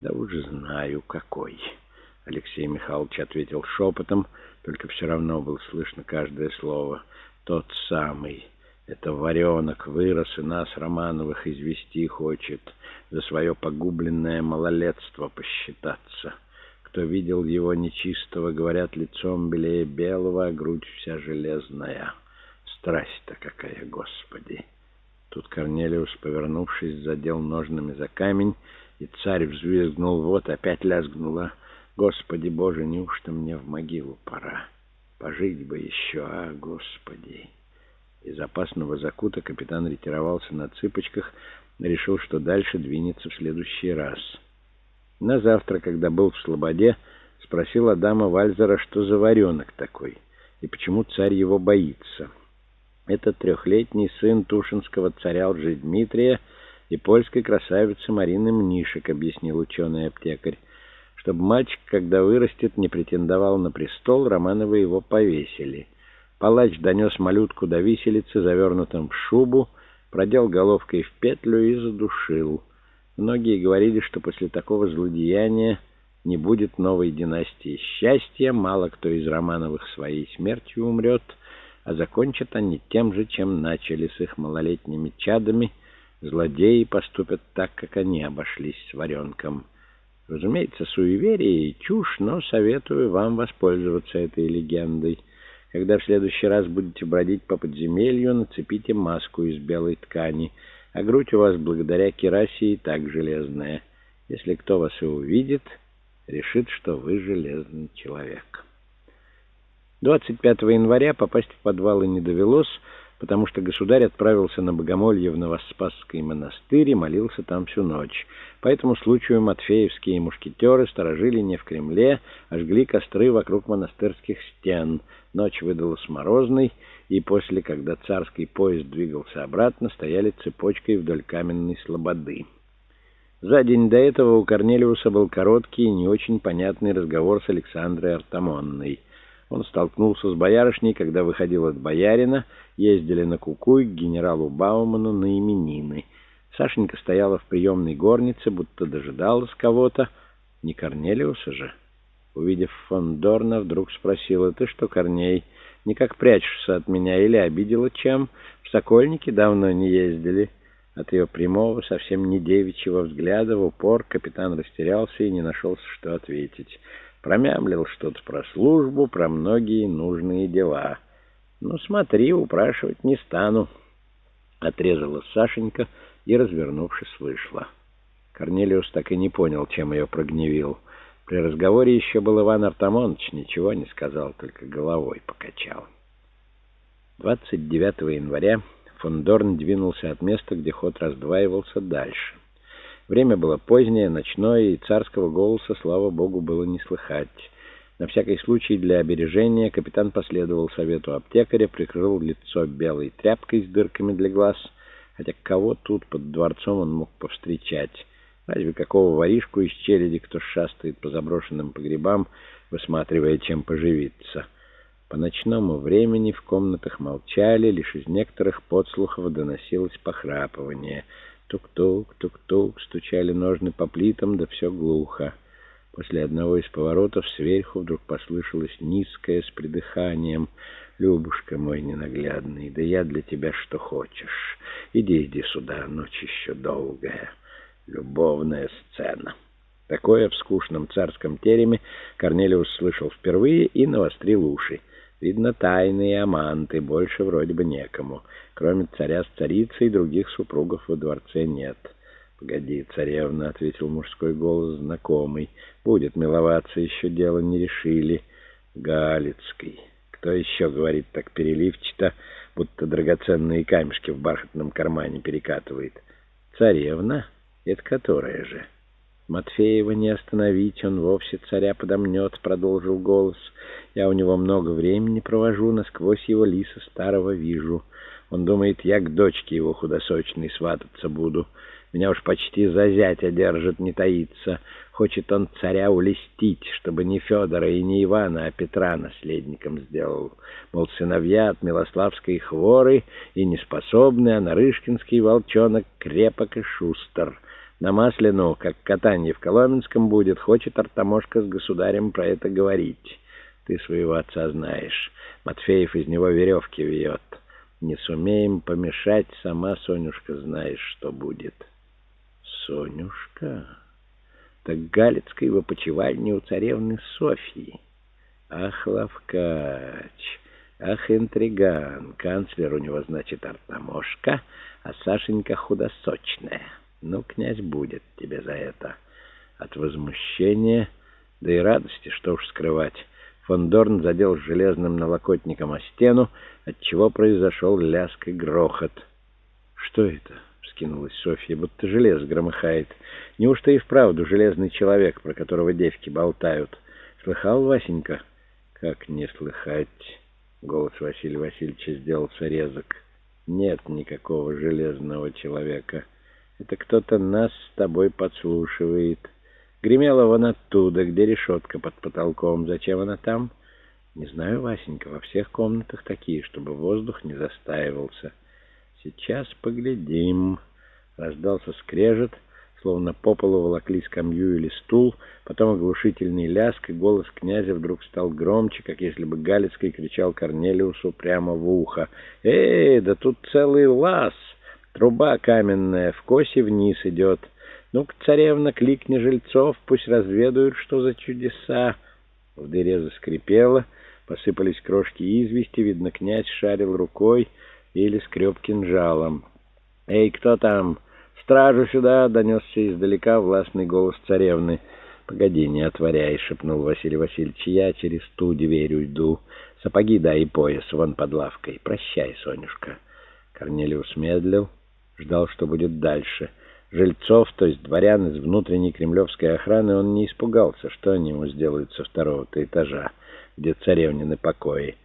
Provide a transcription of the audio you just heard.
Да уже знаю, какой. Алексей Михайлович ответил шепотом, только все равно было слышно каждое слово. Тот самый. Это варенок вырос и нас, Романовых, извести хочет, за свое погубленное малолетство посчитаться. Кто видел его нечистого, говорят, лицом белее белого, а грудь вся железная. Страсть-то какая, Господи! Тут Корнелиус, повернувшись, задел ножными за камень, и царь взвизгнул. Вот опять лязгнула. Господи Боже, неужто мне в могилу пора? Пожить бы еще, а, Господи! Из опасного закута капитан ретировался на цыпочках, решил, что дальше двинется в следующий раз. На завтра, когда был в Слободе, спросил Адама Вальзера, что за варенок такой, и почему царь его боится. Это трехлетний сын тушинского царя Лжедмитрия и польской красавицы Марины Мнишек, объяснил ученый-аптекарь. Чтобы мальчик, когда вырастет, не претендовал на престол, Романовы его повесили — Палач донес малютку до виселицы, завернутым в шубу, продел головкой в петлю и задушил. Многие говорили, что после такого злодеяния не будет новой династии счастья, мало кто из Романовых своей смертью умрет, а закончат они тем же, чем начали с их малолетними чадами. Злодеи поступят так, как они обошлись с варенком. Разумеется, суеверие и чушь, но советую вам воспользоваться этой легендой. Когда в следующий раз будете бродить по подземелью, нацепите маску из белой ткани, а грудь у вас благодаря керасе и так железная. Если кто вас и увидит, решит, что вы железный человек. 25 января попасть в подвалы не довелось, потому что государь отправился на Богомолье в Новоспасский монастырь и молился там всю ночь. По этому случаю матфеевские мушкетеры сторожили не в Кремле, а жгли костры вокруг монастырских стен. Ночь выдалась морозной, и после, когда царский поезд двигался обратно, стояли цепочкой вдоль каменной слободы. За день до этого у Корнелиуса был короткий и не очень понятный разговор с Александрой Артамонной. Он столкнулся с боярышней, когда выходил от боярина, ездили на Кукуй к генералу Бауману на именины. Сашенька стояла в приемной горнице, будто дожидалась кого-то. Не Корнелиуса же. Увидев фон Дорна, вдруг спросила, «Ты что, Корней, никак прячешься от меня или обидела чем? В Сокольники давно не ездили». От ее прямого, совсем не девичьего взгляда в упор капитан растерялся и не нашелся, что ответить. Промямлил что-то про службу, про многие нужные дела. «Ну, смотри, упрашивать не стану», — отрезала Сашенька и, развернувшись, вышла. Корнелиус так и не понял, чем ее прогневил. При разговоре еще был Иван Артамонович, ничего не сказал, только головой покачал. 29 января фон Дорн двинулся от места, где ход раздваивался, дальше. Время было позднее, ночное, и царского голоса, слава богу, было не слыхать. На всякий случай для обережения капитан последовал совету аптекаря, прикрыл лицо белой тряпкой с дырками для глаз, хотя кого тут под дворцом он мог повстречать. Разве какого воришку из череди, кто шастает по заброшенным погребам, высматривая, чем поживиться. По ночному времени в комнатах молчали, лишь из некоторых подслухов доносилось похрапывание. Тук-тук, тук-тук, стучали ножны по плитам, да все глухо. После одного из поворотов сверху вдруг послышалось низкое с придыханием. «Любушка мой ненаглядный, да я для тебя что хочешь. Иди, иди сюда, ночь еще долгая. Любовная сцена». Такое в скучном царском тереме Корнелиус слышал впервые и навострил уши. Видно, тайные аманты, больше вроде бы некому. Кроме царя с царицей, других супругов во дворце нет. «Погоди, царевна», — ответил мужской голос, знакомый. «Будет миловаться, еще дело не решили». «Галицкий». Кто еще говорит так переливчато, будто драгоценные камешки в бархатном кармане перекатывает? «Царевна? Это которая же?» Матфеева не остановить, он вовсе царя подомнет, — продолжил голос. Я у него много времени провожу, насквозь его лиса старого вижу. Он думает, я к дочке его худосочной свататься буду. Меня уж почти за зятя держит, не таится. Хочет он царя улестить, чтобы не Федора и не Ивана, а Петра наследником сделал. Мол, сыновья от Милославской хворы и неспособны, а Нарышкинский волчонок крепок и шустер — На Маслину, как катанье в Коломенском будет, хочет Артамошка с государем про это говорить. Ты своего отца знаешь. Матфеев из него веревки вьет. Не сумеем помешать, сама Сонюшка знаешь, что будет. Сонюшка? Так Галицкой в опочивальне у царевны Софьи. Ах, Лавкач, ах, интриган. Канцлер у него, значит, Артамошка, а Сашенька худосочная. Ну, князь будет тебе за это. От возмущения, да и радости, что уж скрывать. Фондорн задел железным налокотником о стену, отчего произошел лязг и грохот. «Что это?» — вскинулась Софья, будто желез громыхает. «Неужто и вправду железный человек, про которого девки болтают? Слыхал, Васенька?» «Как не слыхать?» — голос Василия Васильевича сделался резок. «Нет никакого железного человека. Это кто-то нас с тобой подслушивает». Гремела вон оттуда, где решетка под потолком. Зачем она там? Не знаю, Васенька, во всех комнатах такие, чтобы воздух не застаивался. Сейчас поглядим. Раздался скрежет, словно по полу волокли скамью или стул, потом оглушительный ляск, и голос князя вдруг стал громче, как если бы Галицкий кричал Корнелиусу прямо в ухо. «Эй, да тут целый лаз! Труба каменная, в косе вниз идет!» Ну-ка, царевна, кликни жильцов, пусть разведают, что за чудеса. В дыре заскрипело, посыпались крошки извести, видно, князь шарил рукой или скреб кинжалом. «Эй, кто там? Стражу сюда!» — донесся издалека властный голос царевны. «Погоди, не отворяй!» — шепнул Василий Васильевич. «Я через ту дверь уйду. Сапоги дай и пояс вон под лавкой. Прощай, Сонюшка!» Корнелиус медлил, ждал, что будет дальше — жильцов, то есть дворян из внутренней кремлевской охраны, он не испугался, что они ему сделают со второго-то этажа, где царевнины покои.